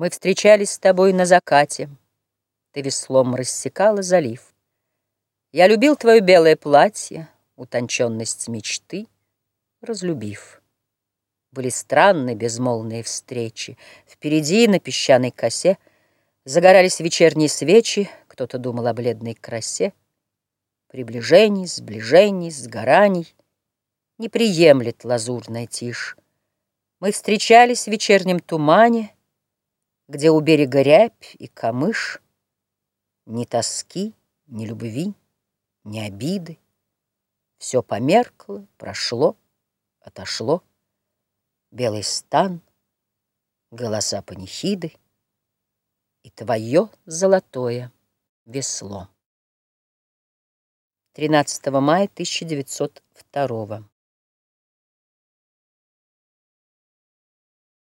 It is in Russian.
Мы встречались с тобой на закате, Ты веслом рассекала залив. Я любил твое белое платье, Утонченность мечты, разлюбив. Были странные безмолвные встречи. Впереди на песчаной косе Загорались вечерние свечи, Кто-то думал о бледной красе. Приближений, сближений, сгораний Не приемлет лазурная тишь. Мы встречались в вечернем тумане, Где у берега рябь и камыш, Ни тоски, ни любви, ни обиды. Все померкло, прошло, отошло. Белый стан, голоса панихиды И твое золотое весло. 13 мая 1902